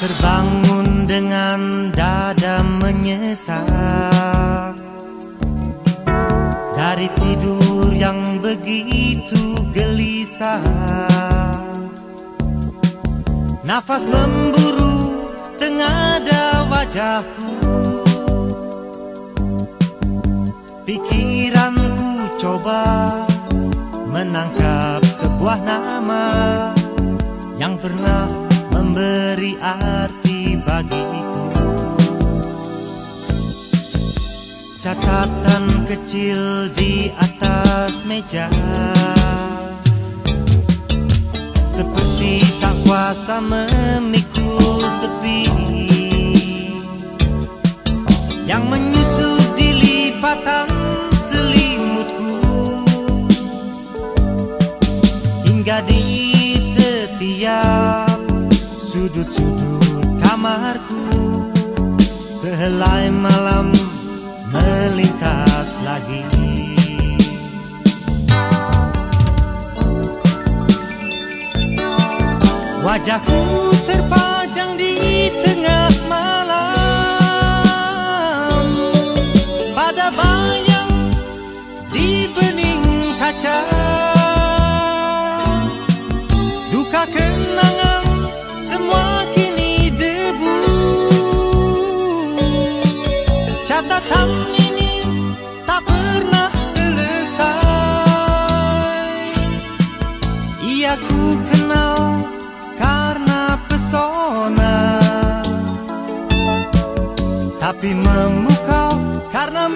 Terbangun dengan dada menyesak Dari tidur yang begitu gelisah. Nafas memburu tengada wajahku. Pikiranku coba menangkap sebuah nama Yang pernah memberi arti bagiku. Catatan kecil di atas meja. Seperti tak kuasa memikul sepi. Yang menyusup di lipatan selimutku. Hingga di setiap sudut-sudut kamarku. Sehelai malam melintas lagi. Wajahku terpajang di Ia ku kenal karena pesona. Tapi memukau karena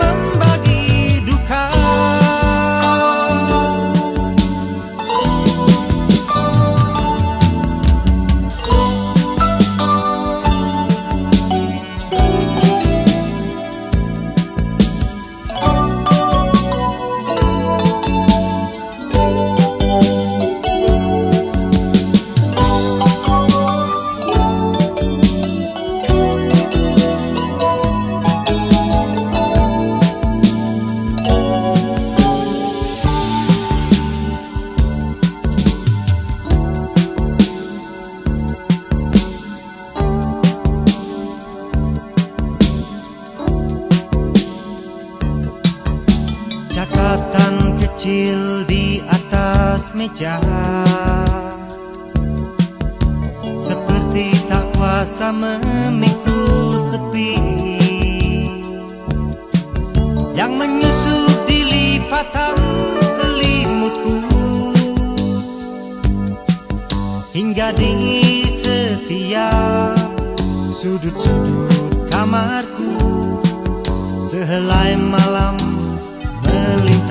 Kecil di atas meja. Seperti tak kuasa memikul sepi. Yang menyusup di lipatan selimutku. Hingga di setiap sudut-sudut kamarku. Sehelai malam melintasi